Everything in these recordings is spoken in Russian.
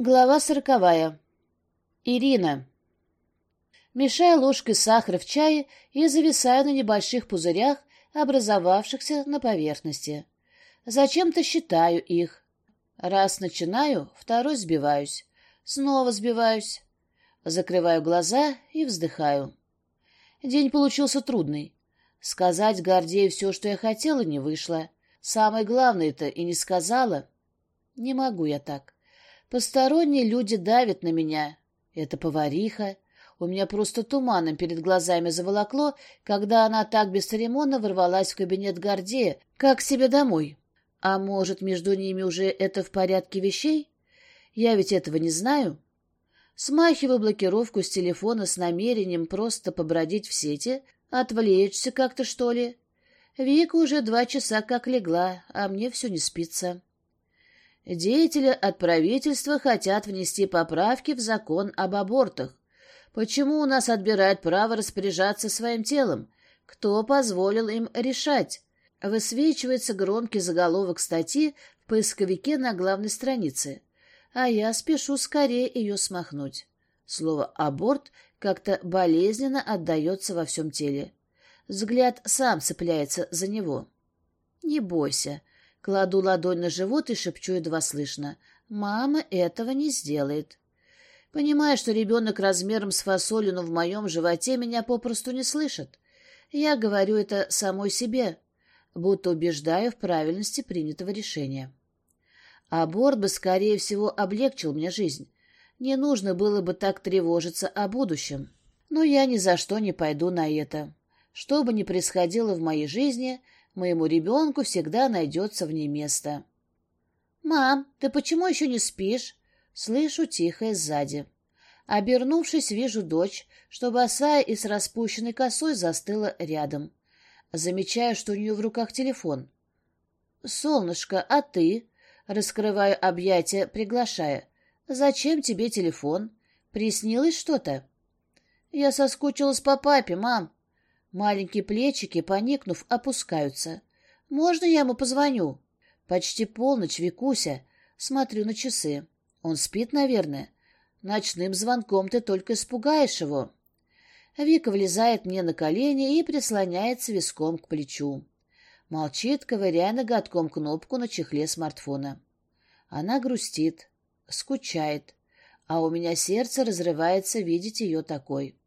Глава сороковая. Ирина. Мешаю ложкой сахар в чае и зависаю на небольших пузырях, образовавшихся на поверхности. Зачем-то считаю их. Раз начинаю, второй сбиваюсь. Снова сбиваюсь. Закрываю глаза и вздыхаю. День получился трудный. Сказать Гордею все, что я хотела, не вышло. Самое главное-то и не сказала. Не могу я так. Посторонние люди давят на меня. Это повариха. У меня просто туманом перед глазами заволокло, когда она так бесцеремонно ворвалась в кабинет Гордея, как себе домой. А может, между ними уже это в порядке вещей? Я ведь этого не знаю. Смахиваю блокировку с телефона с намерением просто побродить в сети, отвлечься как-то, что ли. Вика уже два часа как легла, а мне все не спится. Деятели от правительства хотят внести поправки в закон об абортах. Почему у нас отбирают право распоряжаться своим телом? Кто позволил им решать? Высвечивается громкий заголовок статьи в поисковике на главной странице. А я спешу скорее ее смахнуть. Слово «аборт» как-то болезненно отдается во всем теле. Взгляд сам цепляется за него. Не бойся, Кладу ладонь на живот и шепчу едва слышно. «Мама этого не сделает». Понимая, что ребенок размером с фасолину в моем животе меня попросту не слышит. Я говорю это самой себе, будто убеждаю в правильности принятого решения. Аборт бы, скорее всего, облегчил мне жизнь. Не нужно было бы так тревожиться о будущем. Но я ни за что не пойду на это. Что бы ни происходило в моей жизни — Моему ребенку всегда найдется в ней место. «Мам, ты почему еще не спишь?» Слышу тихое сзади. Обернувшись, вижу дочь, что босая и с распущенной косой застыла рядом. Замечаю, что у нее в руках телефон. «Солнышко, а ты?» Раскрываю объятия, приглашая. «Зачем тебе телефон? Приснилось что-то?» «Я соскучилась по папе, мам», Маленькие плечики, поникнув, опускаются. «Можно я ему позвоню?» «Почти полночь, Викуся». Смотрю на часы. Он спит, наверное. Ночным звонком ты только испугаешь его. Вика влезает мне на колени и прислоняется виском к плечу. Молчит, ковыряя ноготком кнопку на чехле смартфона. Она грустит, скучает, а у меня сердце разрывается видеть ее такой.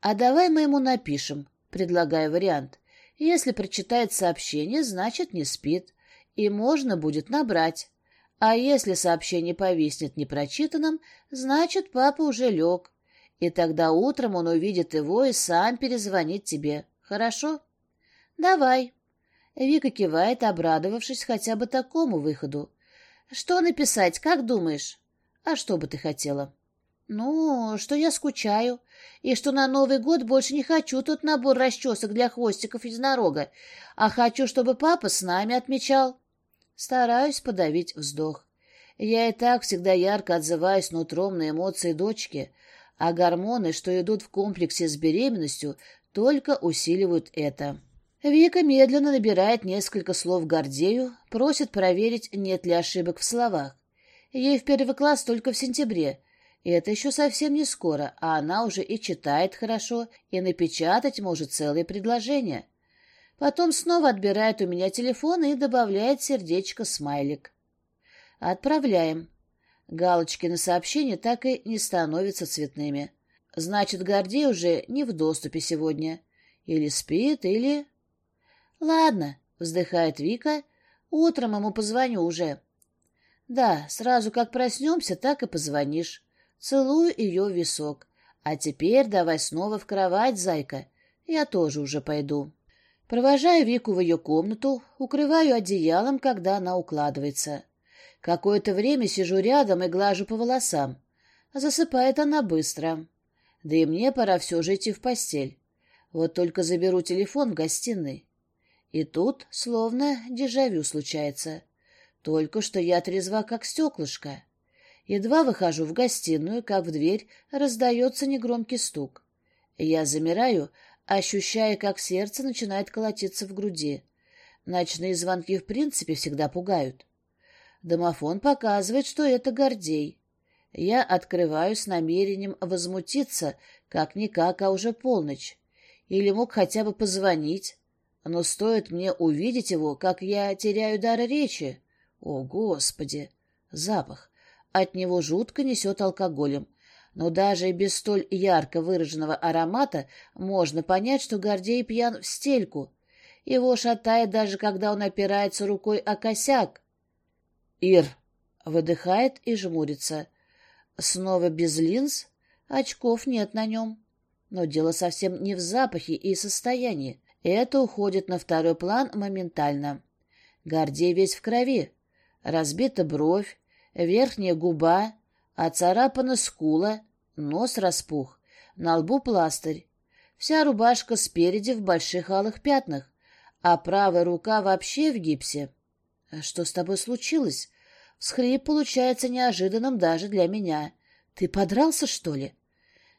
«А давай мы ему напишем», — предлагаю вариант. «Если прочитает сообщение, значит, не спит, и можно будет набрать. А если сообщение повиснет непрочитанным, значит, папа уже лег, и тогда утром он увидит его и сам перезвонит тебе. Хорошо?» «Давай». Вика кивает, обрадовавшись хотя бы такому выходу. «Что написать, как думаешь?» «А что бы ты хотела?» «Ну, что я скучаю, и что на Новый год больше не хочу тот набор расчесок для хвостиков единорога, а хочу, чтобы папа с нами отмечал». Стараюсь подавить вздох. Я и так всегда ярко отзываюсь нутром на эмоции дочки, а гормоны, что идут в комплексе с беременностью, только усиливают это. Вика медленно набирает несколько слов Гордею, просит проверить, нет ли ошибок в словах. Ей в первый класс только в сентябре — и это еще совсем не скоро, а она уже и читает хорошо, и напечатать может целые предложения. Потом снова отбирает у меня телефон и добавляет сердечко-смайлик. Отправляем. Галочки на сообщение так и не становятся цветными. Значит, Гордей уже не в доступе сегодня. Или спит, или... Ладно, вздыхает Вика. Утром ему позвоню уже. Да, сразу как проснемся, так и позвонишь. Целую ее висок. А теперь давай снова в кровать, зайка. Я тоже уже пойду. Провожаю Вику в ее комнату, укрываю одеялом, когда она укладывается. Какое-то время сижу рядом и глажу по волосам. Засыпает она быстро. Да и мне пора все же идти в постель. Вот только заберу телефон в гостиной. И тут словно дежавю случается. Только что я трезва, как стеклышко. Едва выхожу в гостиную, как в дверь раздается негромкий стук. Я замираю, ощущая, как сердце начинает колотиться в груди. Ночные звонки в принципе всегда пугают. Домофон показывает, что это Гордей. Я открываю с намерением возмутиться, как-никак, а уже полночь. Или мог хотя бы позвонить. Но стоит мне увидеть его, как я теряю дар речи. О, Господи! Запах. От него жутко несет алкоголем. Но даже без столь ярко выраженного аромата можно понять, что Гордей пьян в стельку. Его шатает даже, когда он опирается рукой о косяк. «Ир!» — выдыхает и жмурится. Снова без линз, очков нет на нем. Но дело совсем не в запахе и состоянии. Это уходит на второй план моментально. Гордей весь в крови. Разбита бровь, верхняя губа, оцарапана скула, нос распух, на лбу пластырь. Вся рубашка спереди в больших алых пятнах, а правая рука вообще в гипсе. Что с тобой случилось? Всхлип получается неожиданным даже для меня. Ты подрался, что ли?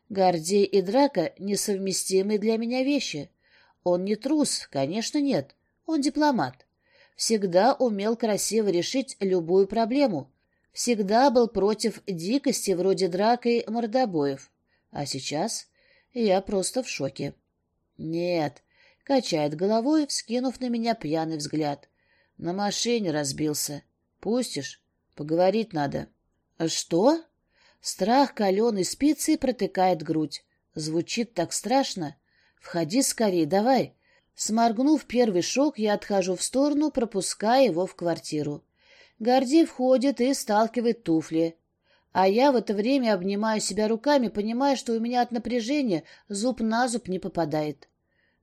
Гордей и драка — несовместимые для меня вещи. Он не трус, конечно, нет. Он дипломат. Всегда умел красиво решить любую проблему. Всегда был против дикости вроде драк и мордобоев. А сейчас я просто в шоке. Нет, качает головой, вскинув на меня пьяный взгляд. На машине разбился. Пустишь? Поговорить надо. Что? Страх каленой спицей протыкает грудь. Звучит так страшно. Входи скорее, давай. Сморгнув первый шок, я отхожу в сторону, пропуская его в квартиру. Горди входит и сталкивает туфли. А я в это время обнимаю себя руками, понимая, что у меня от напряжения зуб на зуб не попадает.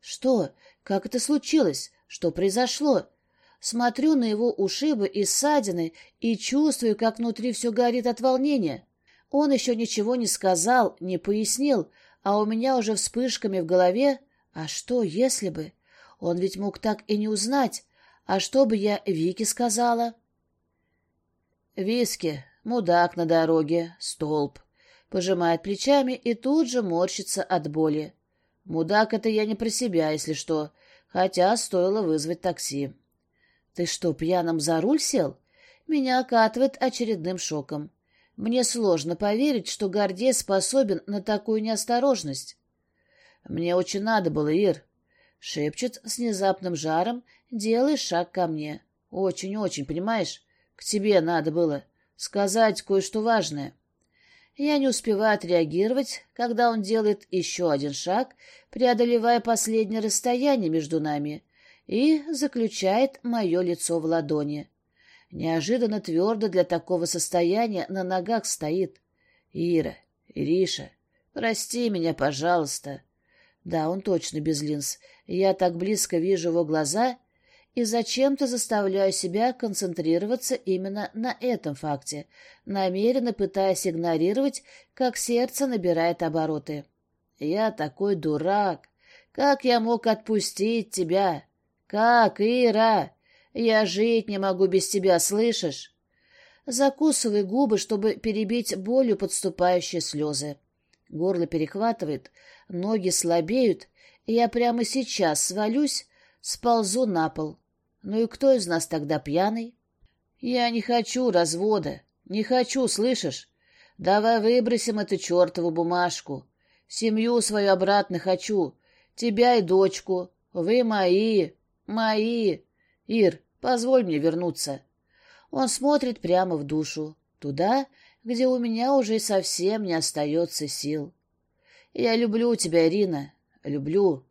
Что? Как это случилось? Что произошло? Смотрю на его ушибы и ссадины и чувствую, как внутри все горит от волнения. Он еще ничего не сказал, не пояснил, а у меня уже вспышками в голове «А что, если бы?» Он ведь мог так и не узнать. А что бы я Вике сказала? Виски, мудак на дороге, столб. Пожимает плечами и тут же морщится от боли. Мудак — это я не про себя, если что, хотя стоило вызвать такси. Ты что, пьяным за руль сел? Меня окатывает очередным шоком. Мне сложно поверить, что Гордей способен на такую неосторожность. Мне очень надо было, Ир. Шепчет с внезапным жаром, делай шаг ко мне. Очень-очень, понимаешь? К тебе надо было сказать кое-что важное. Я не успеваю отреагировать, когда он делает еще один шаг, преодолевая последнее расстояние между нами, и заключает мое лицо в ладони. Неожиданно твердо для такого состояния на ногах стоит. «Ира, Ириша, прости меня, пожалуйста». Да, он точно без линз. Я так близко вижу его глаза и зачем-то заставляю себя концентрироваться именно на этом факте, намеренно пытаясь игнорировать, как сердце набирает обороты. «Я такой дурак! Как я мог отпустить тебя? Как, Ира?» Я жить не могу без тебя, слышишь? Закусывай губы, чтобы перебить болью подступающие слезы. Горло перехватывает, ноги слабеют, и я прямо сейчас свалюсь, сползу на пол. Ну и кто из нас тогда пьяный? Я не хочу развода, не хочу, слышишь? Давай выбросим эту чертову бумажку. Семью свою обратно хочу, тебя и дочку. Вы мои, мои. Ир, Позволь мне вернуться. Он смотрит прямо в душу, туда, где у меня уже совсем не остается сил. Я люблю тебя, Ирина, люблю.